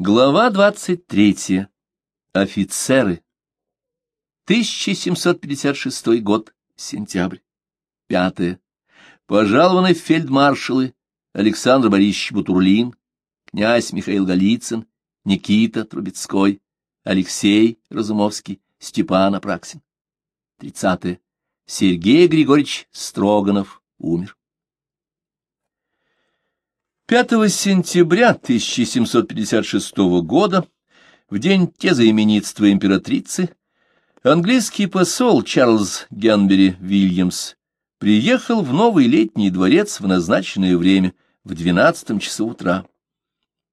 Глава 23. Офицеры. 1756 год. Сентябрь. Пятое. Пожалованы фельдмаршалы Александр Борисович Бутурлин, князь Михаил Голицын, Никита Трубецкой, Алексей Разумовский, Степан Апраксин. Тридцатое. Сергей Григорьевич Строганов умер. 5 сентября 1756 года, в день тезаименитства императрицы, английский посол Чарльз Генбери Вильямс приехал в новый летний дворец в назначенное время в 12 часу утра.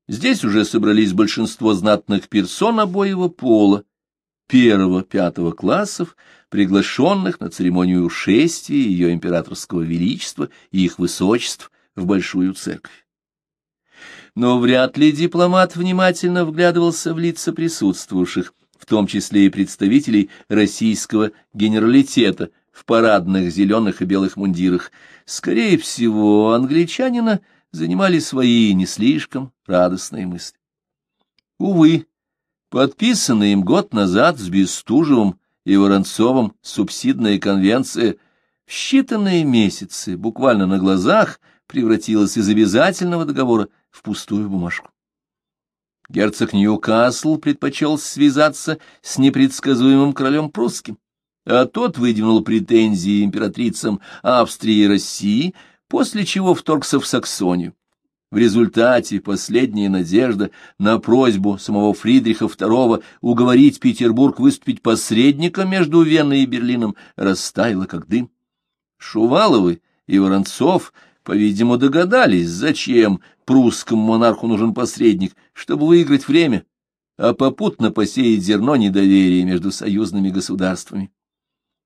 Здесь уже собрались большинство знатных персон обоего пола, первого-пятого классов, приглашенных на церемонию шествия ее императорского величества и их высочеств в Большую Церковь но вряд ли дипломат внимательно вглядывался в лица присутствовавших, в том числе и представителей российского генералитета в парадных зеленых и белых мундирах. Скорее всего, англичанина занимали свои не слишком радостные мысли. Увы, подписанная им год назад с Бестужевым и Воронцовым субсидная конвенция в считанные месяцы, буквально на глазах, превратилась из обязательного договора в пустую бумажку. Герцог Ньюкасл предпочел связаться с непредсказуемым королем прусским, а тот выдвинул претензии императрицам Австрии и России, после чего вторгся в Саксонию. В результате последняя надежда на просьбу самого Фридриха II уговорить Петербург выступить посредником между Веной и Берлином растаяла как дым. Шуваловы и Воронцов — по-видимому, догадались, зачем прусскому монарху нужен посредник, чтобы выиграть время, а попутно посеять зерно недоверия между союзными государствами.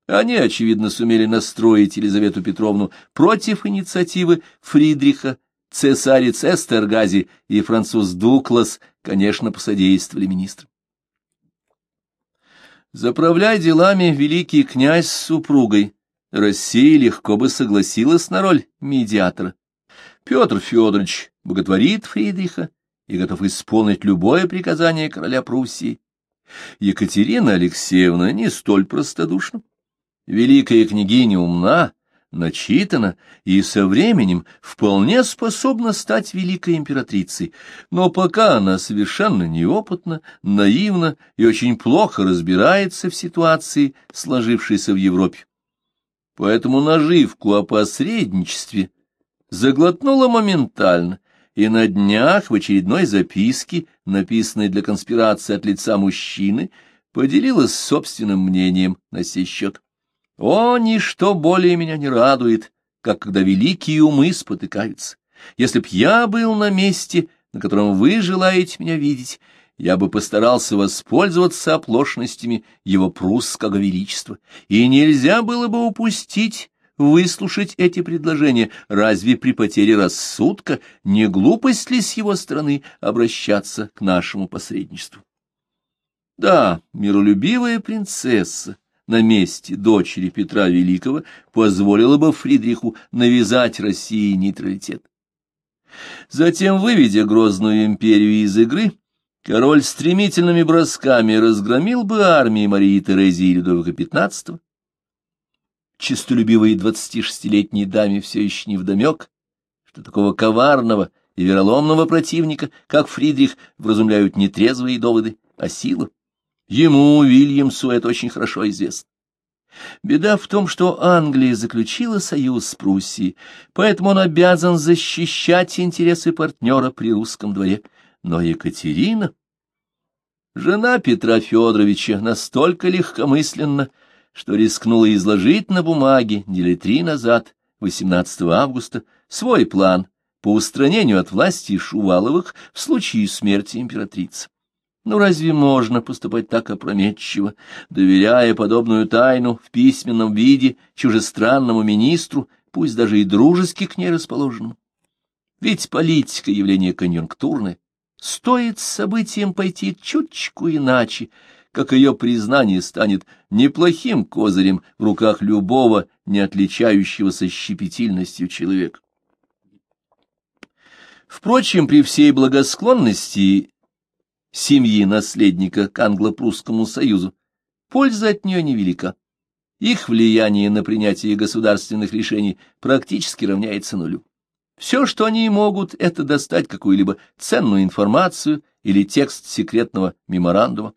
Они, очевидно, сумели настроить Елизавету Петровну против инициативы Фридриха, цесарец Эстергази и француз Дуклас, конечно, посодействовали министрам. Заправляя делами великий князь с супругой, Россия легко бы согласилась на роль медиатора. Петр Федорович боготворит Фридриха и готов исполнить любое приказание короля Пруссии. Екатерина Алексеевна не столь простодушна. Великая княгиня умна, начитана и со временем вполне способна стать великой императрицей, но пока она совершенно неопытна, наивна и очень плохо разбирается в ситуации, сложившейся в Европе. Поэтому наживку о посредничестве заглотнула моментально, и на днях в очередной записке, написанной для конспирации от лица мужчины, поделилась собственным мнением на сей счет. «О, ничто более меня не радует, как когда великие умы спотыкаются. Если б я был на месте, на котором вы желаете меня видеть, я бы постарался воспользоваться оплошностями его прусского величества, и нельзя было бы упустить выслушать эти предложения, разве при потере рассудка не глупость ли с его стороны обращаться к нашему посредничеству? Да, миролюбивая принцесса на месте дочери Петра Великого позволила бы Фридриху навязать России нейтралитет. Затем, выведя грозную империю из игры, король стремительными бросками разгромил бы армии Марии Терезии Людовика XV. Честолюбивой двадцатишестилетней даме все еще не вдомек, что такого коварного и вероломного противника, как Фридрих, вразумляют не трезвые доводы, а сила. Ему, Вильямсу, это очень хорошо известно. Беда в том, что Англия заключила союз с Пруссией, поэтому он обязан защищать интересы партнера при русском дворе — но Екатерина, жена Петра Федоровича, настолько легкомысленна, что рискнула изложить на бумаге недели три назад, 18 августа, свой план по устранению от власти Шуваловых в случае смерти императрицы. Ну разве можно поступать так опрометчиво, доверяя подобную тайну в письменном виде чужестранному министру, пусть даже и дружески к ней расположенному? Ведь политика — явление конъюнктурное, Стоит событиям пойти чуточку иначе, как ее признание станет неплохим козырем в руках любого, не отличающегося щепетильностью человека. Впрочем, при всей благосклонности семьи наследника к англо-прусскому союзу, польза от нее невелика. Их влияние на принятие государственных решений практически равняется нулю. Все, что они могут, это достать какую-либо ценную информацию или текст секретного меморандума.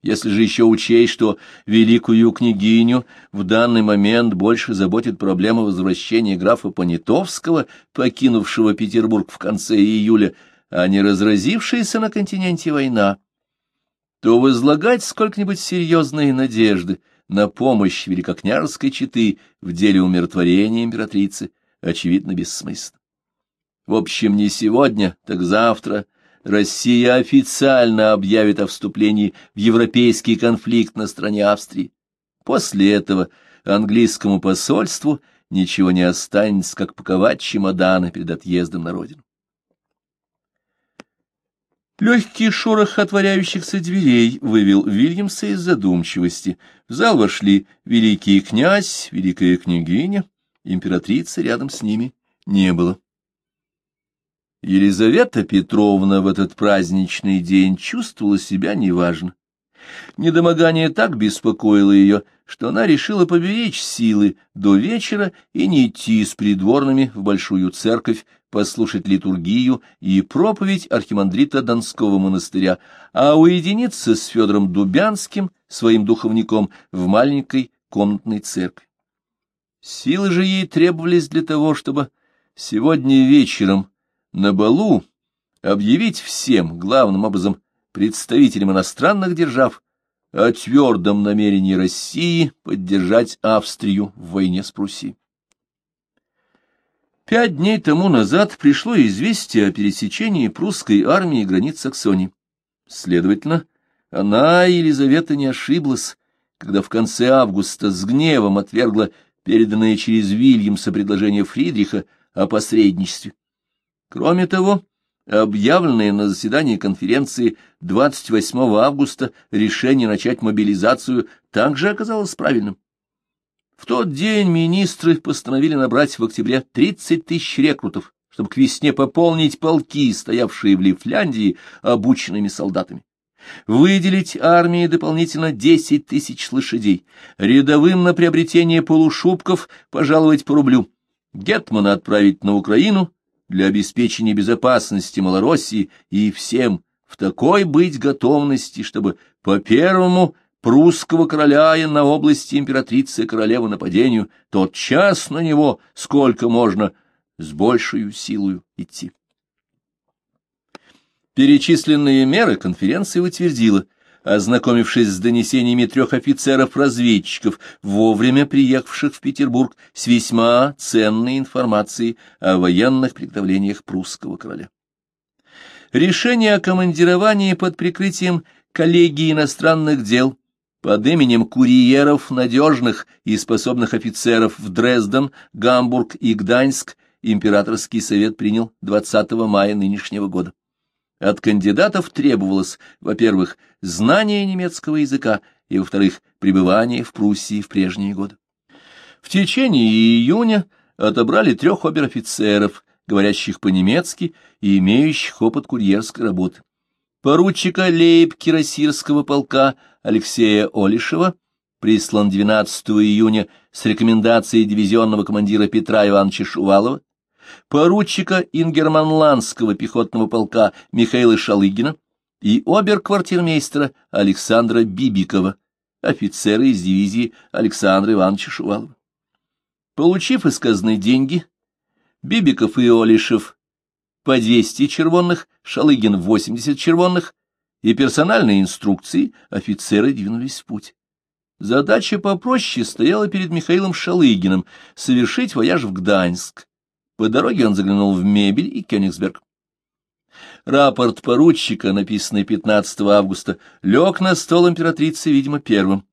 Если же еще учесть, что великую княгиню в данный момент больше заботит проблема возвращения графа Понятовского, покинувшего Петербург в конце июля, а не разразившаяся на континенте война, то возлагать сколько-нибудь серьезные надежды на помощь великокняжеской четы в деле умиротворения императрицы очевидно бессмысленно. В общем, не сегодня, так завтра Россия официально объявит о вступлении в европейский конфликт на стороне Австрии. После этого английскому посольству ничего не останется, как паковать чемоданы перед отъездом на родину. Легкий шорох отворяющихся дверей вывел Вильямса из задумчивости. В зал вошли великий князь, великая княгиня, императрицы рядом с ними не было. Елизавета Петровна в этот праздничный день чувствовала себя неважно. Недомогание так беспокоило ее, что она решила поберечь силы до вечера и не идти с придворными в большую церковь послушать литургию и проповедь архимандрита Донского монастыря, а уединиться с Федором Дубянским, своим духовником, в маленькой комнатной церкви. Силы же ей требовались для того, чтобы сегодня вечером на балу объявить всем, главным образом, представителям иностранных держав, о твердом намерении России поддержать Австрию в войне с Пруссией. Пять дней тому назад пришло известие о пересечении прусской армии границ Саксонии. Следовательно, она, Елизавета, не ошиблась, когда в конце августа с гневом отвергла переданное через Вильямса предложение Фридриха о посредничестве. Кроме того, объявленное на заседании конференции 28 августа решение начать мобилизацию также оказалось правильным. В тот день министры постановили набрать в октябре 30 тысяч рекрутов, чтобы к весне пополнить полки, стоявшие в Лифляндии, обученными солдатами. Выделить армии дополнительно 10 тысяч лошадей, рядовым на приобретение полушубков пожаловать по рублю, Гетмана отправить на Украину для обеспечения безопасности Малороссии и всем в такой быть готовности, чтобы по первому прусского короля и на области императрицы королевы нападению, тот час на него, сколько можно, с большей силою идти. Перечисленные меры конференция утвердила, ознакомившись с донесениями трех офицеров-разведчиков, вовремя приехавших в Петербург с весьма ценной информацией о военных приготовлениях прусского короля. Решение о командировании под прикрытием коллегии иностранных дел под именем курьеров надежных и способных офицеров в Дрезден, Гамбург и Гданьск императорский совет принял 20 мая нынешнего года. От кандидатов требовалось, во-первых, знание немецкого языка, и, во-вторых, пребывание в Пруссии в прежние годы. В течение июня отобрали трех обер-офицеров, говорящих по-немецки и имеющих опыт курьерской работы поручика лейб-кирасирского полка Алексея Олишева, прислан 12 июня с рекомендацией дивизионного командира Петра Ивановича Шувалова, поручика ингерманландского пехотного полка Михаила Шалыгина и обер-квартирмейстера Александра Бибикова, офицера из дивизии Александра Ивановича Шувалова. Получив из казны деньги, Бибиков и Олишев по 200 червонных, Шалыгин 80 червонных, и персональные инструкции офицеры двинулись в путь. Задача попроще стояла перед Михаилом Шалыгиным — совершить вояж в Гданьск. По дороге он заглянул в Мебель и Кёнигсберг. Рапорт поручика, написанный 15 августа, лег на стол императрицы, видимо, первым.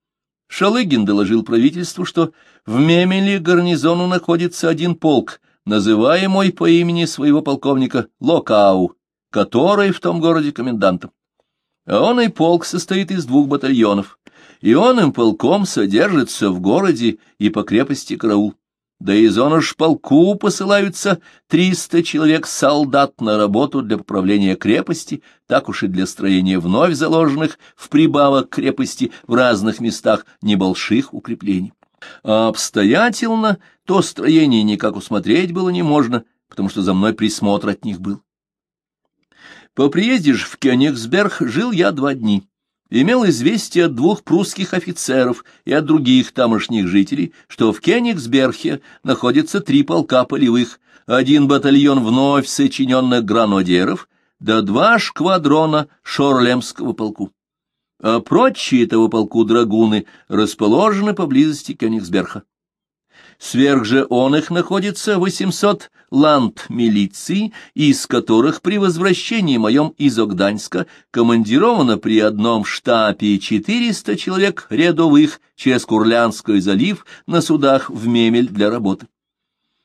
Шалыгин доложил правительству, что в Мемеле гарнизону находится один полк, называемый по имени своего полковника Локау, который в том городе комендантом. А он и полк состоит из двух батальонов, и он им полком содержится в городе и по крепости караул. Да и зона полку посылаются триста человек солдат на работу для поправления крепости, так уж и для строения вновь заложенных в прибавок крепости в разных местах небольших укреплений. А обстоятельно то строение никак усмотреть было не можно, потому что за мной присмотр от них был. По приезде же в Кёнигсберг жил я два дни имел известие от двух прусских офицеров и от других тамошних жителей, что в Кенигсберхе находится три полка полевых, один батальон вновь сочиненных гранадеров, да два шквадрона Шорлемского полку. А прочие этого полку драгуны расположены поблизости Кёнигсберха. Сверх же он их находится 800 ланд-милиций, из которых при возвращении моем из Огданьска командировано при одном штабе 400 человек рядовых через Курлянский залив на судах в Мемель для работы.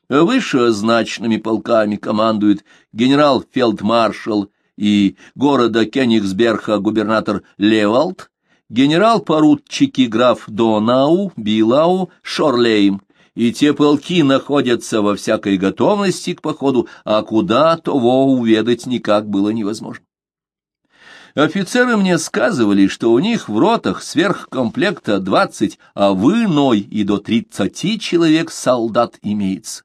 Вышеозначенными полками командует генерал-фелдмаршал и города Кенигсберга губернатор Левалд, генерал-поручики граф Донау, Билау, Шорлейм, и те полки находятся во всякой готовности к походу, а куда того уведать никак было невозможно. Офицеры мне сказывали, что у них в ротах сверхкомплекта двадцать, а в иной и до тридцати человек солдат имеется.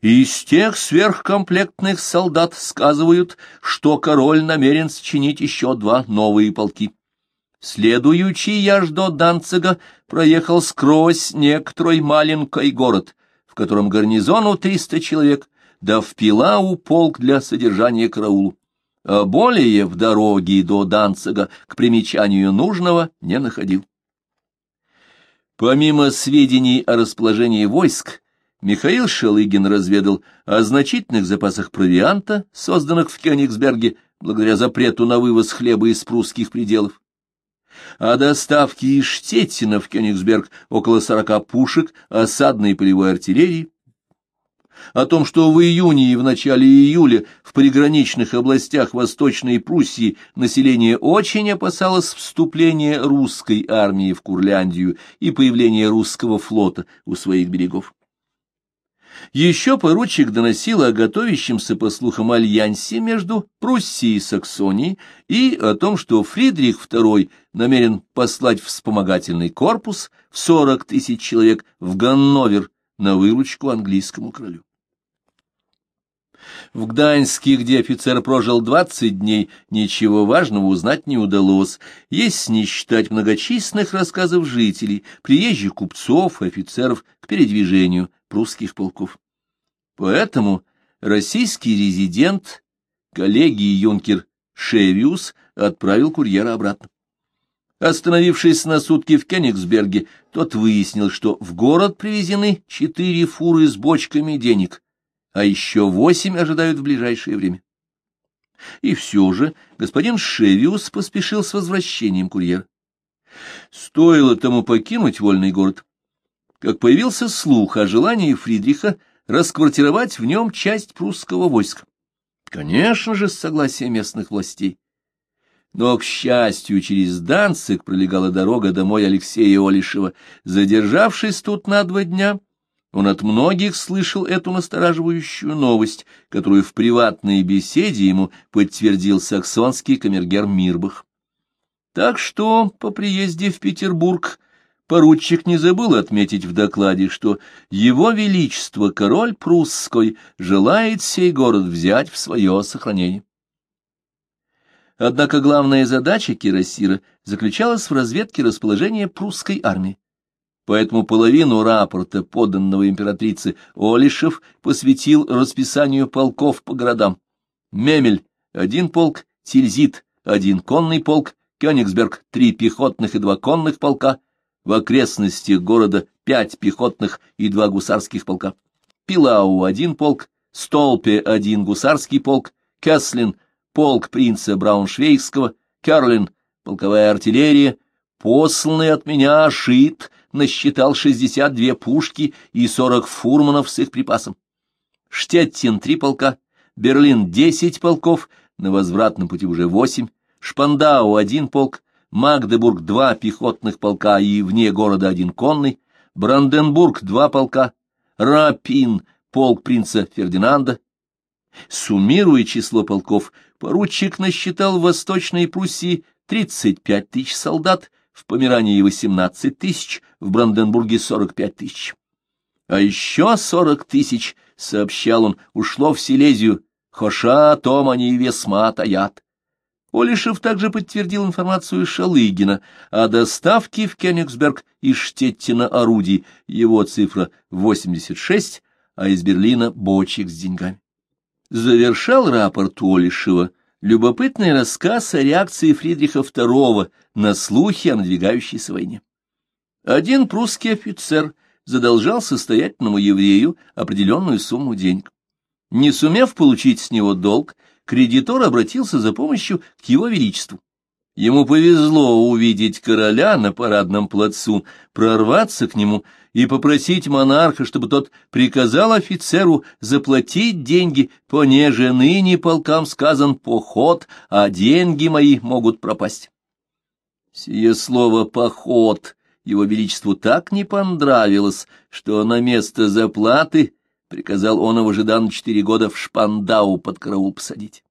Из тех сверхкомплектных солдат сказывают, что король намерен сочинить еще два новые полки. Следующий я ж до Данцига проехал скрозь некоторый маленький город, в котором гарнизону триста человек, да в Пилау полк для содержания караулу. А более в дороге до Данцига к примечанию нужного не находил. Помимо сведений о расположении войск, Михаил Шелыгин разведал о значительных запасах провианта, созданных в Кёнигсберге благодаря запрету на вывоз хлеба из прусских пределов о доставке из Штеттина в Кёнигсберг около сорока пушек осадной полевой артиллерии, о том, что в июне и в начале июля в приграничных областях Восточной Пруссии население очень опасалось вступления русской армии в Курляндию и появления русского флота у своих берегов. Еще поручик доносил о готовящемся, по слухам, альянсе между Пруссией и Саксонией и о том, что Фридрих II намерен послать вспомогательный корпус в сорок тысяч человек в Ганновер на выручку английскому королю. В Гданьске, где офицер прожил двадцать дней, ничего важного узнать не удалось, если не считать многочисленных рассказов жителей, приезжих купцов и офицеров к передвижению прусских полков. Поэтому российский резидент, коллегии юнкер Шевиус, отправил курьера обратно. Остановившись на сутки в Кенигсберге, тот выяснил, что в город привезены четыре фуры с бочками денег, а еще восемь ожидают в ближайшее время. И все же господин Шевиус поспешил с возвращением курьера. Стоило тому покинуть вольный город, как появился слух о желании Фридриха расквартировать в нем часть прусского войска. Конечно же, с согласия местных властей. Но, к счастью, через Данцик пролегала дорога домой Алексея Олишева. Задержавшись тут на два дня, он от многих слышал эту настораживающую новость, которую в приватной беседе ему подтвердил саксонский камергер Мирбах. Так что по приезде в Петербург поручик не забыл отметить в докладе, что его величество король прусской желает сей город взять в свое сохранение. Однако главная задача Кирасира заключалась в разведке расположения прусской армии. Поэтому половину рапорта, поданного императрице, Олишев посвятил расписанию полков по городам. Мемель — один полк, Тильзит — один конный полк, Кёнигсберг — три пехотных и два конных полка — в окрестностях города пять пехотных и два гусарских полка. Пилау — один полк, Столпе — один гусарский полк, Кеслин — полк принца Брауншвейгского, Керлин — полковая артиллерия, посланный от меня Шит насчитал шестьдесят две пушки и сорок фурманов с их припасом. Штеттин — три полка, Берлин — десять полков, на возвратном пути уже восемь, Шпандау — один полк, Магдебург — два пехотных полка и вне города один конный, Бранденбург — два полка, Рапин, полк принца Фердинанда. Суммируя число полков, поручик насчитал в Восточной Пруссии 35 тысяч солдат, в Померании 18 тысяч, в Бранденбурге 45 тысяч. А еще 40 тысяч, сообщал он, ушло в Силезию, хоша том они весьма таят. Олишев также подтвердил информацию Шалыгина о доставке в Кёнигсберг из Штеттина орудий, его цифра 86, а из Берлина бочек с деньгами. Завершал рапорт Олишева любопытный рассказ о реакции Фридриха II на слухи о надвигающейся войне. Один прусский офицер задолжал состоятельному еврею определенную сумму денег. Не сумев получить с него долг, кредитор обратился за помощью к его величеству. Ему повезло увидеть короля на парадном плацу, прорваться к нему и попросить монарха, чтобы тот приказал офицеру заплатить деньги, понеже ныне полкам сказан поход, а деньги мои могут пропасть. Сие слово «поход» его величеству так не понравилось, что на место заплаты приказал он его Жидан четыре года в Шпандау под караул посадить.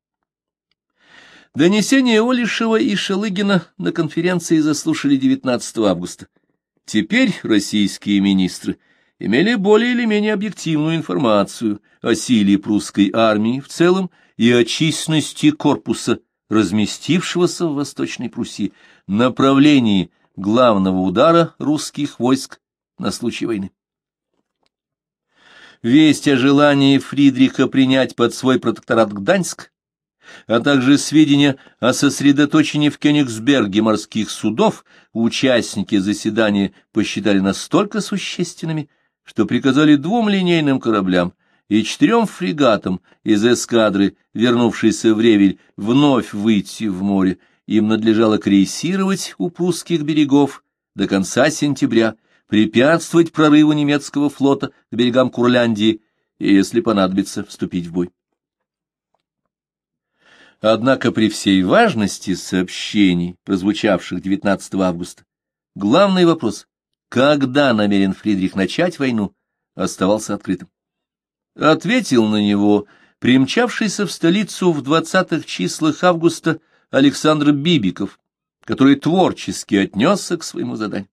Донесение Олишева и Шелыгина на конференции заслушали 19 августа. Теперь российские министры имели более или менее объективную информацию о силе прусской армии в целом и о численности корпуса, разместившегося в Восточной Пруссии, направлении главного удара русских войск на случай войны. Весть о желании Фридриха принять под свой протекторат Гданьск, а также сведения о сосредоточении в Кёнигсберге морских судов, участники заседания посчитали настолько существенными, что приказали двум линейным кораблям и четырем фрегатам из эскадры, вернувшейся в Ревель, вновь выйти в море. Им надлежало крейсировать у прусских берегов до конца сентября, препятствовать прорыву немецкого флота к берегам Курляндии и, если понадобится, вступить в бой. Однако при всей важности сообщений, прозвучавших 19 августа, главный вопрос, когда намерен Фридрих начать войну, оставался открытым. Ответил на него примчавшийся в столицу в 20-х числах августа Александр Бибиков, который творчески отнесся к своему заданию.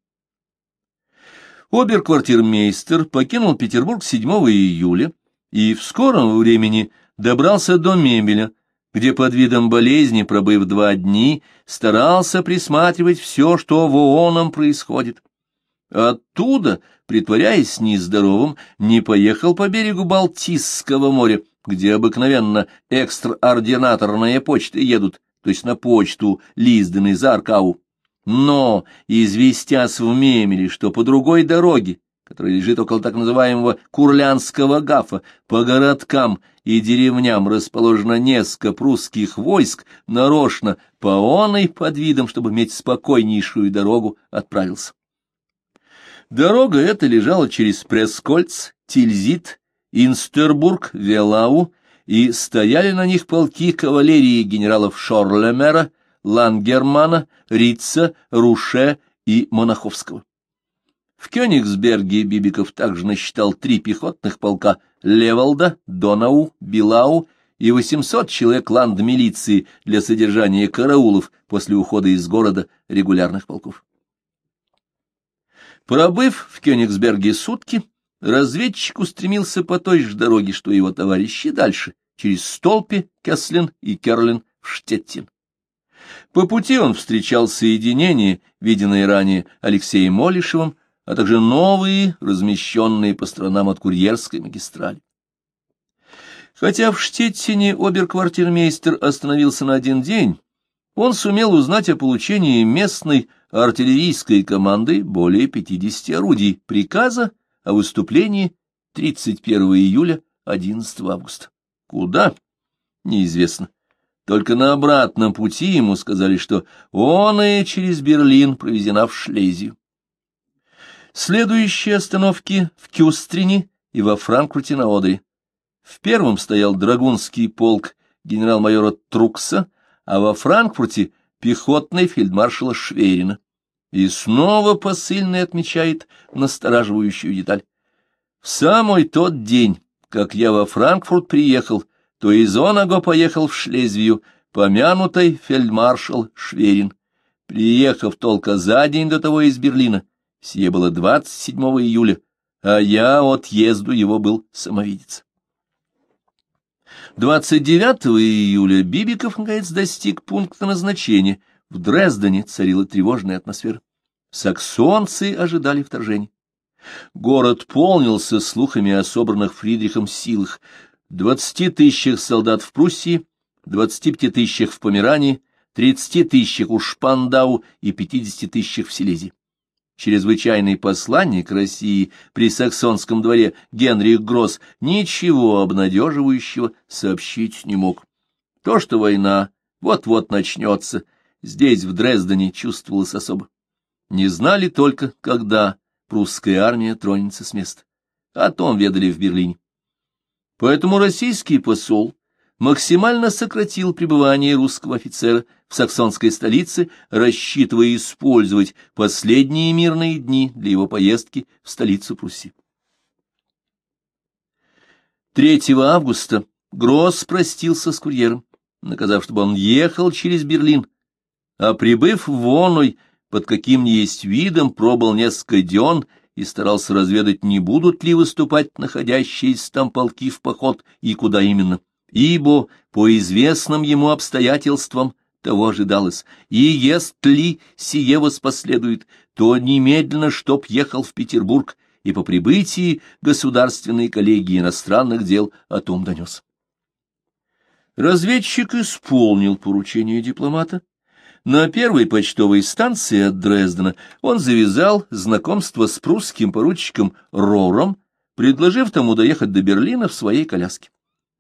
Оберквартирмейстер покинул Петербург 7 июля и в скором времени добрался до Мемеля, где под видом болезни, пробыв два дни, старался присматривать все, что в ООНом происходит. Оттуда, притворяясь нездоровым, не поехал по берегу Балтийского моря, где обыкновенно экстраординаторные почты едут, то есть на почту Лизден из Аркау. Но, известясь в Мемеле, что по другой дороге, которая лежит около так называемого Курлянского гафа, по городкам и деревням расположено несколько прусских войск, нарочно по оной под видом, чтобы иметь спокойнейшую дорогу, отправился. Дорога эта лежала через Прескольц, Тильзит, Инстербург, Велау, и стояли на них полки кавалерии генералов Шорлемера, Лангермана, Рица, Руше и Монаховского. В Кёнигсберге Бибиков также насчитал три пехотных полка Левалда, Донау, Билау и 800 человек ланд-милиции для содержания караулов после ухода из города регулярных полков. Пробыв в Кёнигсберге сутки, разведчик устремился по той же дороге, что его товарищи дальше, через Столпи, Кеслин и Керлин в Штеттин. По пути он встречал соединения, виденные ранее Алексеем Молишевым, а также новые, размещенные по сторонам от Курьерской магистрали. Хотя в Штеттине оберквартирмейстер остановился на один день, он сумел узнать о получении местной артиллерийской команды более 50 орудий приказа о выступлении 31 июля 11 августа. Куда? Неизвестно. Только на обратном пути ему сказали, что он и через Берлин провезена в Шлезию. Следующие остановки в Кюстрине и во Франкфурте на Одре. В первом стоял драгунский полк генерал-майора Трукса, а во Франкфурте пехотный фельдмаршала Шверина. И снова посыльный отмечает настораживающую деталь. В самый тот день, как я во Франкфурт приехал, то из Онаго поехал в Шлезвию, помянутый фельдмаршал Шверин. Приехав только за день до того из Берлина, сие было 27 июля, а я отъезду его был самовидец. 29 июля Бибиков, наконец, достиг пункта назначения. В Дрездене царила тревожная атмосфера. Саксонцы ожидали вторжения. Город полнился слухами о собранных Фридрихом силах. Двадцати тысячах солдат в Пруссии, двадцати пяти тысячах в Померании, тридцати тысячах у Шпандау и пятидесяти тысячах в Силезии. Чрезвычайный посланник России при саксонском дворе Генрих Гросс ничего обнадеживающего сообщить не мог. То, что война вот-вот начнется, здесь, в Дрездене, чувствовалось особо. Не знали только, когда прусская армия тронется с места. О том ведали в Берлине. Поэтому российский посол максимально сократил пребывание русского офицера в саксонской столице, рассчитывая использовать последние мирные дни для его поездки в столицу Пруссии. 3 августа Гросс простился с курьером, наказав, чтобы он ехал через Берлин, а прибыв в Воной, под каким ни есть видом, пробыл несколько дён и старался разведать, не будут ли выступать находящиеся там полки в поход и куда именно ибо по известным ему обстоятельствам того ожидалось, и если сие воспоследует, то немедленно чтоб ехал в Петербург, и по прибытии Государственной коллегии иностранных дел о том донес. Разведчик исполнил поручение дипломата. На первой почтовой станции от Дрездена он завязал знакомство с прусским поручиком Рором, предложив тому доехать до Берлина в своей коляске.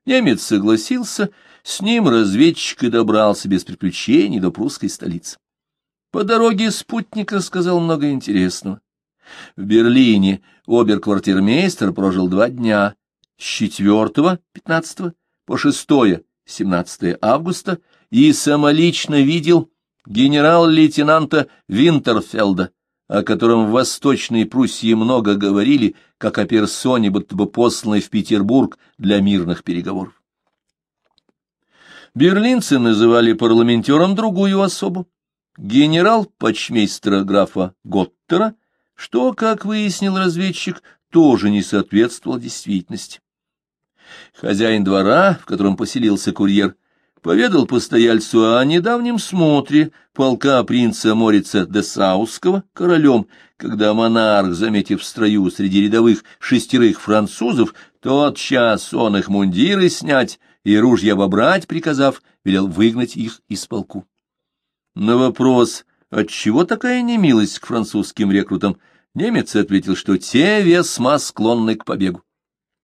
Немец согласился, с ним разведчик и добрался без приключений до прусской столицы. По дороге спутник рассказал много интересного. В Берлине оберквартирмейстер прожил два дня, с 4 15 по 6 17 августа, и самолично видел генерал-лейтенанта Винтерфелда, о котором в Восточной Пруссии много говорили, как о персоне, будто бы посланной в Петербург для мирных переговоров. Берлинцы называли парламентером другую особу, генерал-почмейстера графа Готтера, что, как выяснил разведчик, тоже не соответствовало действительности. Хозяин двора, в котором поселился курьер, поведал постояльцу о недавнем смотре полка принца Морица де Саусского королем, когда монарх, заметив в строю среди рядовых шестерых французов, тот час он их мундиры снять и ружья обобрать, приказав, велел выгнать их из полку. На вопрос, отчего такая немилость к французским рекрутам, немец ответил, что те весьма склонны к побегу.